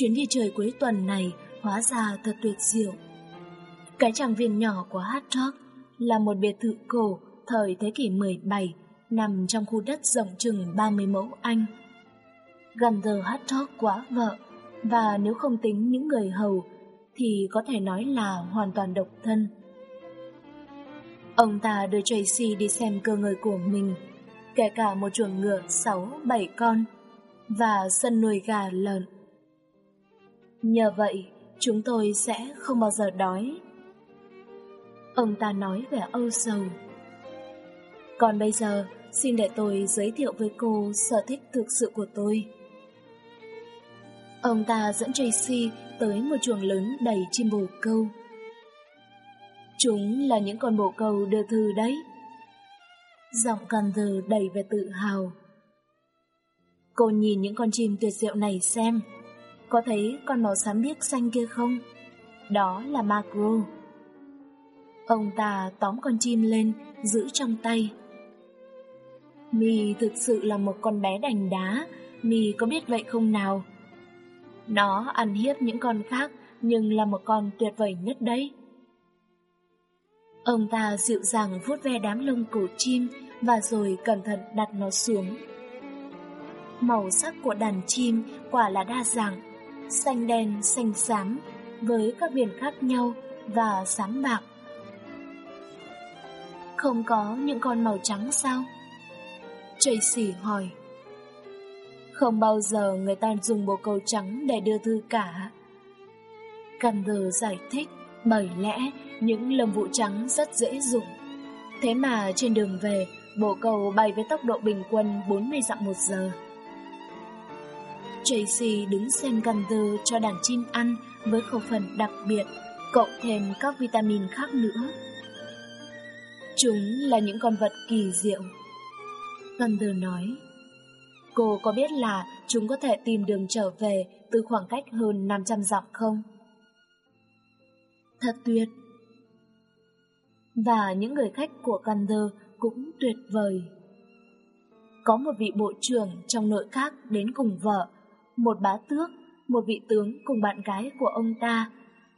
Chuyến đi trời cuối tuần này hóa ra thật tuyệt diệu. Cái tràng viên nhỏ của Hát là một biệt thự cổ thời thế kỷ 17 nằm trong khu đất rộng chừng 30 mẫu Anh. Gần giờ Hát quá vợ và nếu không tính những người hầu thì có thể nói là hoàn toàn độc thân. Ông ta đưa Tracy đi xem cơ ngơi của mình, kể cả một chuồng ngựa 6-7 con và sân nuôi gà lợn. Nhờ vậy, chúng tôi sẽ không bao giờ đói. Ông ta nói vẻ âu sầu. Còn bây giờ, xin để tôi giới thiệu với cô sở thích thực sự của tôi. Ông ta dẫn Tracy tới một chuồng lớn đầy chim bồ câu. Chúng là những con bồ câu đưa thư đấy. Giọng Gunther đầy vẻ tự hào. Cô nhìn những con chim tuyệt diệu này xem. Có thấy con màu xám biếc xanh kia không? Đó là macro. Ông ta tóm con chim lên, giữ trong tay. Mi thực sự là một con bé đành đá, Mi có biết vậy không nào? Nó ăn hiếp những con khác, nhưng là một con tuyệt vời nhất đấy. Ông ta dịu dàng vuốt ve đám lông cổ chim và rồi cẩn thận đặt nó xuống. Màu sắc của đàn chim quả là đa dạng, xanh đen, xanh xám, với các biển khác nhau và xám bạc. Không có những con màu trắng sao? Tracy hỏi. Không bao giờ người ta dùng bồ câu trắng để đưa thư cả. Campbell giải thích bởi lẽ những lồng vũ trắng rất dễ dùng. Thế mà trên đường về, bồ câu bay với tốc độ bình quân 40 dặm một giờ. Tracy đứng xem Gunther cho đàn chim ăn với khẩu phần đặc biệt, cộng thêm các vitamin khác nữa. Chúng là những con vật kỳ diệu. Gunther nói, Cô có biết là chúng có thể tìm đường trở về từ khoảng cách hơn 500 dặm không? Thật tuyệt! Và những người khách của Gunther cũng tuyệt vời. Có một vị bộ trưởng trong nội các đến cùng vợ một bá tước, một vị tướng cùng bạn gái của ông ta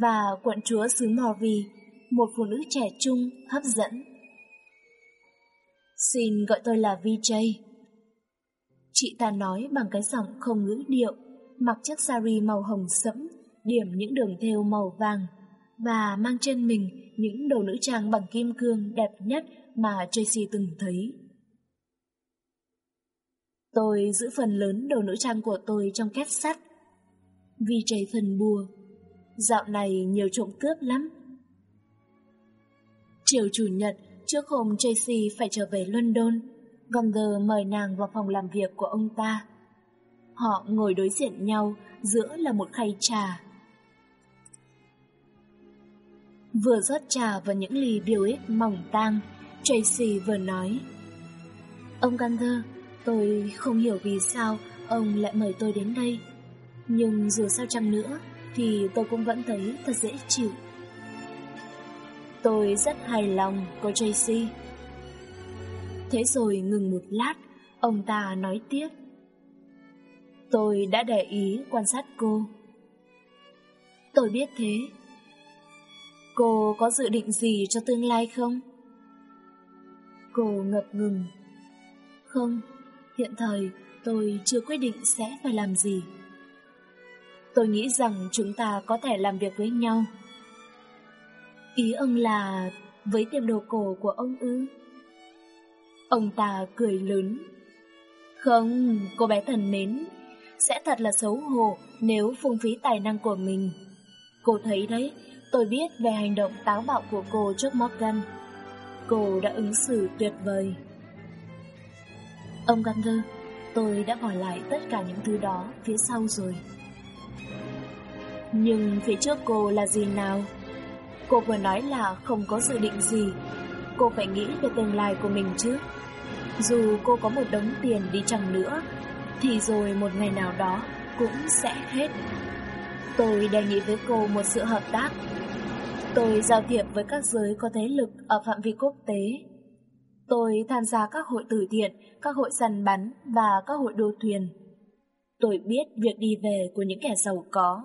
và quận chúa xứ Morvi, một phụ nữ trẻ trung, hấp dẫn. Xin gọi tôi là VJ. Chị ta nói bằng cái giọng không ngữ điệu, mặc chiếc sari màu hồng sẫm, điểm những đường thêu màu vàng và mang trên mình những đồ nữ trang bằng kim cương đẹp nhất mà Tracy từng thấy. Tôi giữ phần lớn đồ nữ trang của tôi trong két sắt. Vì trời phần bùa. Dạo này nhiều trộm cướp lắm. Chiều chủ nhật, trước hôm Tracy phải trở về London, Gunther mời nàng vào phòng làm việc của ông ta. Họ ngồi đối diện nhau, giữa là một khay trà. Vừa rót trà vào những ly điều ích mỏng tang, Tracy vừa nói. Ông Gunther, Tôi không hiểu vì sao ông lại mời tôi đến đây. Nhưng dù sao chăng nữa thì tôi cũng vẫn thấy thật dễ chịu. Tôi rất hài lòng cô Tracy. Thế rồi ngừng một lát, ông ta nói tiếp. Tôi đã để ý quan sát cô. Tôi biết thế. Cô có dự định gì cho tương lai không? Cô ngập ngừng. Không, Hiện thời tôi chưa quyết định sẽ phải làm gì. Tôi nghĩ rằng chúng ta có thể làm việc với nhau. Ý ông là với tiệm đồ cổ của ông ư? Ông ta cười lớn. Không, cô bé thần mến, sẽ thật là xấu hổ nếu phung phí tài năng của mình. Cô thấy đấy, tôi biết về hành động táo bạo của cô trước Morgan. Cô đã ứng xử tuyệt vời. Ông Gunger, tôi đã bỏ lại tất cả những thứ đó phía sau rồi. Nhưng phía trước cô là gì nào? Cô vừa nói là không có dự định gì. Cô phải nghĩ về tương lai của mình chứ. Dù cô có một đống tiền đi chăng nữa, thì rồi một ngày nào đó cũng sẽ hết. Tôi đề nghị với cô một sự hợp tác. Tôi giao thiệp với các giới có thế lực ở phạm vi quốc tế. Tôi tham gia các hội từ thiện, các hội săn bắn và các hội đua thuyền. Tôi biết việc đi về của những kẻ giàu có.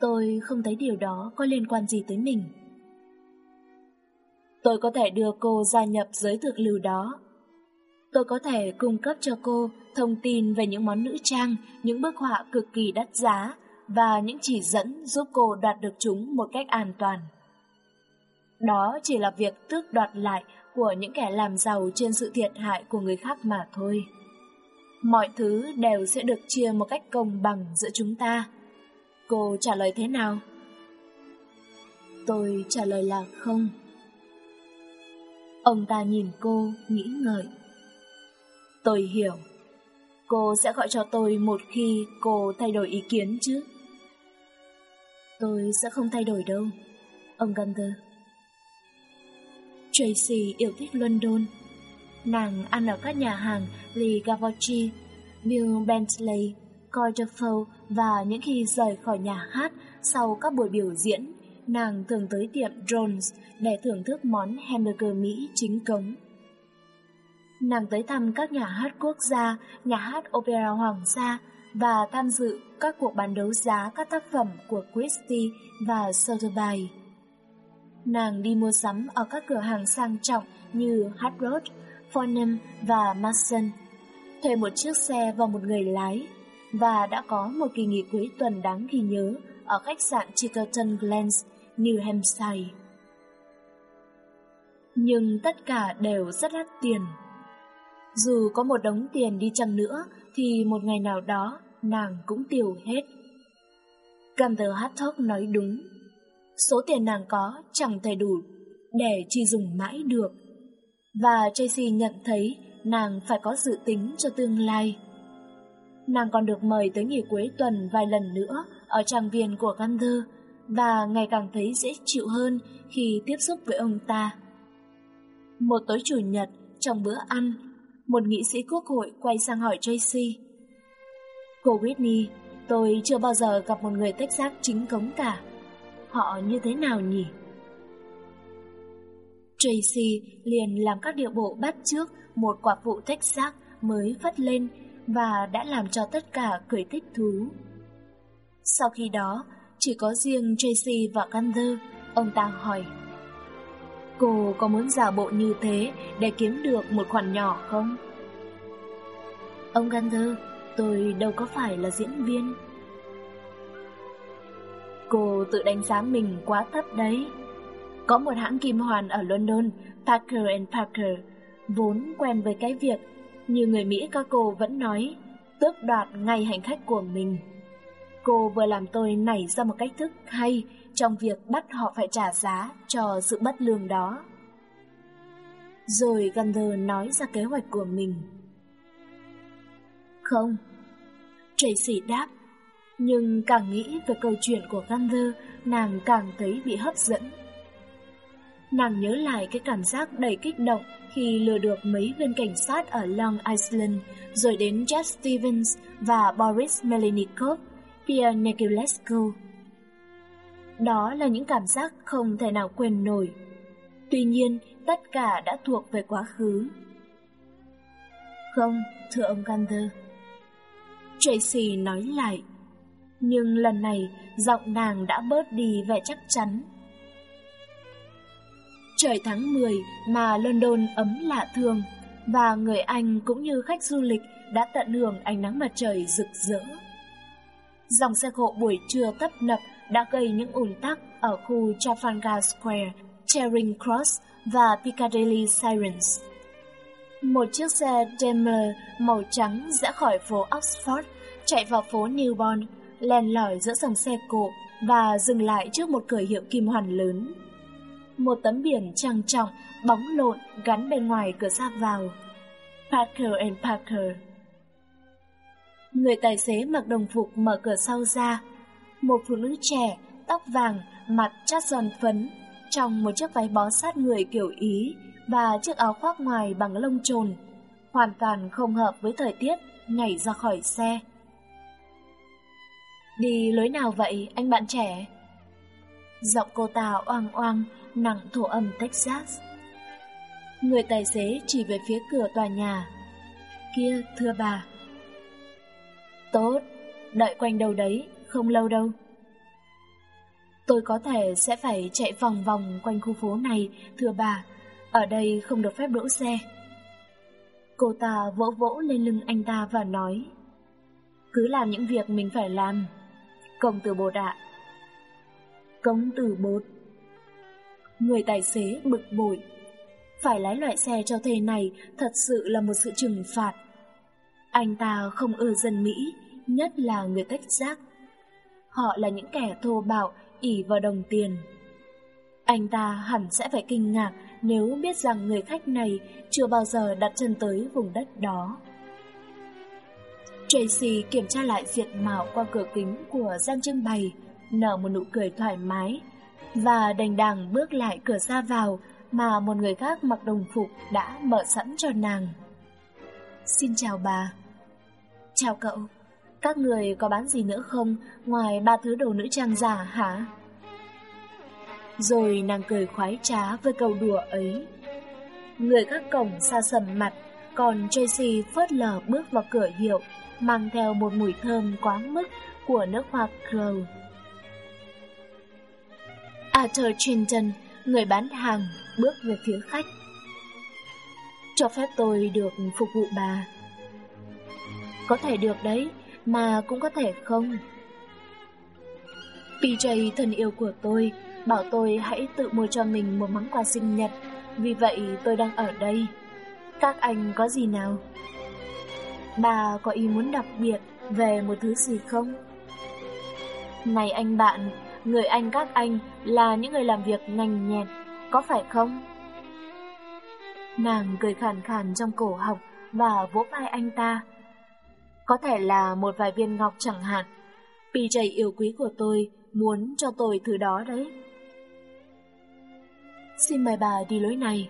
Tôi không thấy điều đó có liên quan gì tới mình. Tôi có thể đưa cô gia nhập giới thượng lưu đó. Tôi có thể cung cấp cho cô thông tin về những món nữ trang, những bức họa cực kỳ đắt giá và những chỉ dẫn giúp cô đạt được chúng một cách an toàn. Đó chỉ là việc tước đoạt lại của những kẻ làm giàu trên sự thiệt hại của người khác mà thôi. Mọi thứ đều sẽ được chia một cách công bằng giữa chúng ta. Cô trả lời thế nào? Tôi trả lời là không. Ông ta nhìn cô, nghĩ ngợi. Tôi hiểu. Cô sẽ gọi cho tôi một khi cô thay đổi ý kiến chứ? Tôi sẽ không thay đổi đâu, ông Gunther. Tracy yêu thích London. Nàng ăn ở các nhà hàng Lee Gavocci, Bill Bentley, Coy và những khi rời khỏi nhà hát sau các buổi biểu diễn, nàng thường tới tiệm Jones để thưởng thức món hamburger Mỹ chính cống. Nàng tới thăm các nhà hát quốc gia, nhà hát opera hoàng gia và tham dự các cuộc bán đấu giá các tác phẩm của Christie và Sotheby. Nàng đi mua sắm ở các cửa hàng sang trọng như Harrods, Fornum và Mason, thuê một chiếc xe và một người lái, và đã có một kỳ nghỉ cuối tuần đáng ghi nhớ ở khách sạn Chickerton Glens, New Hampshire. Nhưng tất cả đều rất đắt tiền. Dù có một đống tiền đi chăng nữa, thì một ngày nào đó nàng cũng tiêu hết. Gunther Hattock nói đúng. Số tiền nàng có chẳng thể đủ để chi dùng mãi được. Và Tracy nhận thấy nàng phải có dự tính cho tương lai. Nàng còn được mời tới nghỉ cuối tuần vài lần nữa ở trang viên của Gunther và ngày càng thấy dễ chịu hơn khi tiếp xúc với ông ta. Một tối chủ nhật, trong bữa ăn, một nghị sĩ quốc hội quay sang hỏi Tracy. Cô Whitney, tôi chưa bao giờ gặp một người tách giác chính cống cả. Họ như thế nào nhỉ? Tracy liền làm các điệu bộ bắt trước một quả phụ thách xác mới phất lên và đã làm cho tất cả cười thích thú. Sau khi đó, chỉ có riêng Tracy và Gunther, ông ta hỏi. Cô có muốn giả bộ như thế để kiếm được một khoản nhỏ không? Ông Gunther, tôi đâu có phải là diễn viên. Cô tự đánh giá mình quá thấp đấy. Có một hãng kim hoàn ở London, Parker Parker, vốn quen với cái việc, như người Mỹ các cô vẫn nói, tước đoạt ngay hành khách của mình. Cô vừa làm tôi nảy ra một cách thức hay trong việc bắt họ phải trả giá cho sự bất lương đó. Rồi Gunther nói ra kế hoạch của mình. Không. Tracy đáp. Nhưng càng nghĩ về câu chuyện của Gunther, nàng càng thấy bị hấp dẫn. Nàng nhớ lại cái cảm giác đầy kích động khi lừa được mấy viên cảnh sát ở Long Island, rồi đến Jeff Stevens và Boris Melnikov, Pierre Niculescu. Đó là những cảm giác không thể nào quên nổi. Tuy nhiên, tất cả đã thuộc về quá khứ. Không, thưa ông Gunther. Tracy nói lại. Nhưng lần này, giọng nàng đã bớt đi vẻ chắc chắn. Trời tháng 10 mà London ấm lạ thường, và người Anh cũng như khách du lịch đã tận hưởng ánh nắng mặt trời rực rỡ. Dòng xe cộ buổi trưa tấp nập đã gây những ủn tắc ở khu Trafalgar Square, Charing Cross và Piccadilly Sirens. Một chiếc xe Daimler màu trắng rẽ khỏi phố Oxford, chạy vào phố Newborn, len lỏi giữa dòng xe cộ và dừng lại trước một cửa hiệu kim hoàn lớn. Một tấm biển trang trọng, bóng lộn gắn bên ngoài cửa ra vào. Parker and Parker. Người tài xế mặc đồng phục mở cửa sau ra. Một phụ nữ trẻ, tóc vàng, mặt chát giòn phấn, trong một chiếc váy bó sát người kiểu Ý và chiếc áo khoác ngoài bằng lông trồn, hoàn toàn không hợp với thời tiết, nhảy ra khỏi xe. Đi lối nào vậy, anh bạn trẻ? Giọng cô ta oang oang, nặng thổ âm Texas. Người tài xế chỉ về phía cửa tòa nhà. Kia, thưa bà. Tốt, đợi quanh đâu đấy, không lâu đâu. Tôi có thể sẽ phải chạy vòng vòng quanh khu phố này, thưa bà. Ở đây không được phép đỗ xe. Cô ta vỗ vỗ lên lưng anh ta và nói Cứ làm những việc mình phải làm Công tử bột ạ. Công tử bột. Người tài xế bực bội. Phải lái loại xe cho thuê này Thật sự là một sự trừng phạt. Anh ta không ưa dân Mỹ, Nhất là người tách giác. Họ là những kẻ thô bạo, ỉ vào đồng tiền. Anh ta hẳn sẽ phải kinh ngạc nếu biết rằng người khách này chưa bao giờ đặt chân tới vùng đất đó. Tracy kiểm tra lại diện mạo qua cửa kính của gian trưng bày, nở một nụ cười thoải mái, và đành đàng bước lại cửa ra vào mà một người khác mặc đồng phục đã mở sẵn cho nàng. Xin chào bà. Chào cậu. Các người có bán gì nữa không ngoài ba thứ đồ nữ trang giả hả? Rồi nàng cười khoái trá với câu đùa ấy. Người các cổng xa sầm mặt, còn Tracy phớt lờ bước vào cửa hiệu, mang theo một mùi thơm quá mức của nước hoa Crow. Arthur Trinton, người bán hàng, bước về phía khách. Cho phép tôi được phục vụ bà. Có thể được đấy, mà cũng có thể không. PJ thân yêu của tôi bảo tôi hãy tự mua cho mình một món quà sinh nhật, vì vậy tôi đang ở đây. Các anh có gì nào? Bà có ý muốn đặc biệt về một thứ gì không? Này anh bạn, người anh các anh là những người làm việc nhanh nhẹn, có phải không? Nàng cười khàn khàn trong cổ họng và vỗ vai anh ta. Có thể là một vài viên ngọc chẳng hạn. PJ yêu quý của tôi muốn cho tôi thứ đó đấy. Xin mời bà đi lối này.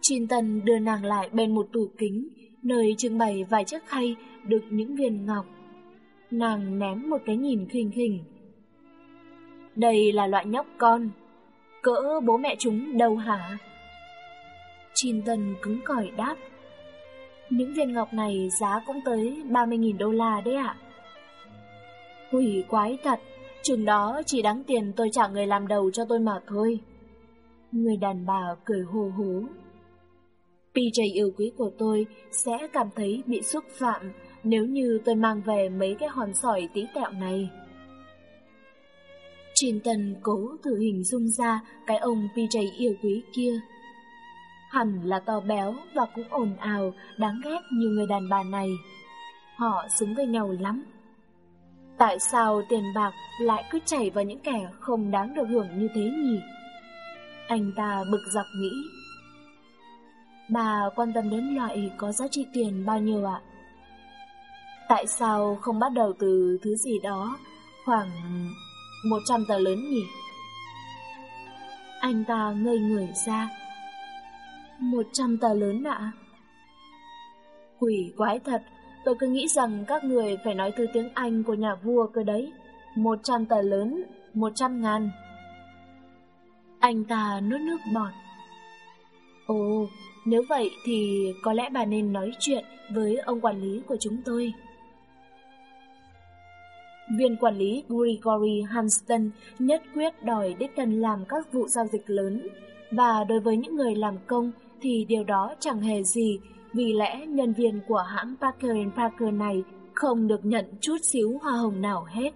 Chin Tần đưa nàng lại bên một tủ kính, nơi trưng bày vài chiếc khay đựng những viên ngọc. Nàng ném một cái nhìn khinh khỉnh. Đây là loại nhóc con, cỡ bố mẹ chúng đâu hả? Chin Tần cứng cỏi đáp. Những viên ngọc này giá cũng tới 30.000 đô la đấy ạ. Quỷ quái thật, chừng đó chỉ đáng tiền tôi trả người làm đầu cho tôi mà thôi. Người đàn bà cười hồ hố. PJ yêu quý của tôi sẽ cảm thấy bị xúc phạm nếu như tôi mang về mấy cái hòn sỏi tí tẹo này. Trình Tần cố thử hình dung ra cái ông PJ yêu quý kia. Hẳn là to béo và cũng ồn ào, đáng ghét như người đàn bà này. Họ xứng với nhau lắm. Tại sao tiền bạc lại cứ chảy vào những kẻ không đáng được hưởng như thế nhỉ? Anh ta bực dọc nghĩ. Bà quan tâm đến loại có giá trị tiền bao nhiêu ạ? Tại sao không bắt đầu từ thứ gì đó khoảng 100 tờ lớn nhỉ? Anh ta ngây người ra. 100 tờ lớn ạ? Quỷ quái thật, tôi cứ nghĩ rằng các người phải nói từ tiếng Anh của nhà vua cơ đấy. 100 tờ lớn, 100 ngàn. Anh ta nuốt nước bọt. Ồ, nếu vậy thì có lẽ bà nên nói chuyện với ông quản lý của chúng tôi. Viên quản lý Gregory Hanston nhất quyết đòi đích làm các vụ giao dịch lớn, và đối với những người làm công thì điều đó chẳng hề gì, vì lẽ nhân viên của hãng Parker Parker này không được nhận chút xíu hoa hồng nào hết.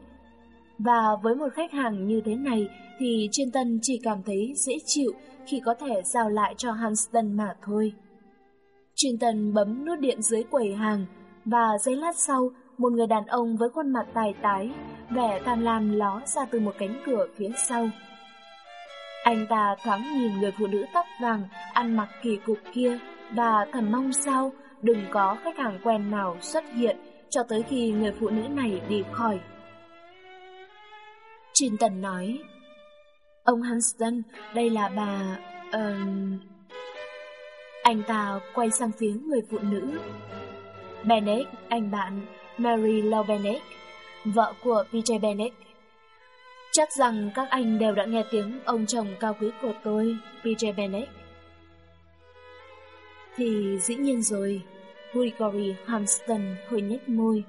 Và với một khách hàng như thế này thì Chiên Tân chỉ cảm thấy dễ chịu khi có thể giao lại cho Hanston mà thôi. Trinton bấm nút điện dưới quầy hàng và giây lát sau một người đàn ông với khuôn mặt tài tái, vẻ tham lam ló ra từ một cánh cửa phía sau. Anh ta thoáng nhìn người phụ nữ tóc vàng ăn mặc kỳ cục kia và thầm mong sao đừng có khách hàng quen nào xuất hiện cho tới khi người phụ nữ này đi khỏi. Trinton nói, Ông Hanston, đây là bà... Uh... Anh ta quay sang phía người phụ nữ. Bennett, anh bạn, Mary Lowe Bennett, vợ của PJ Bennett. Chắc rằng các anh đều đã nghe tiếng ông chồng cao quý của tôi, PJ Bennett. Thì dĩ nhiên rồi, Gregory hamston hơi nhếch môi.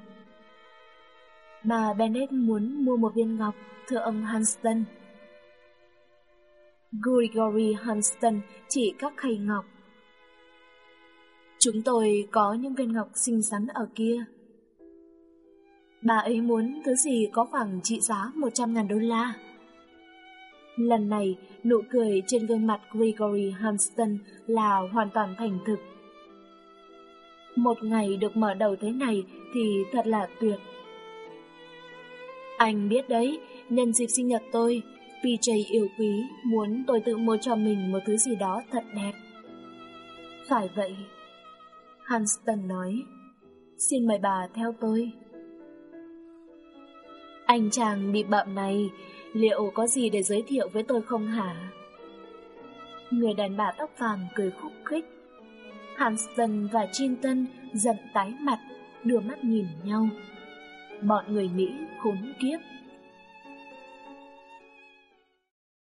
Bà Bennett muốn mua một viên ngọc, thưa ông Hanston. Gregory Hanston chỉ các khay ngọc. Chúng tôi có những viên ngọc xinh xắn ở kia. Bà ấy muốn thứ gì có khoảng trị giá 100.000 đô la. Lần này, nụ cười trên gương mặt Gregory Hampston là hoàn toàn thành thực. Một ngày được mở đầu thế này thì thật là tuyệt. Anh biết đấy, nhân dịp sinh nhật tôi, PJ yêu quý muốn tôi tự mua cho mình một thứ gì đó thật đẹp. Phải vậy. Hanston nói, xin mời bà theo tôi. Anh chàng bị bậm này, liệu có gì để giới thiệu với tôi không hả? Người đàn bà tóc vàng cười khúc khích. Hanston và Chinton giận tái mặt, đưa mắt nhìn nhau. Bọn người Mỹ khốn kiếp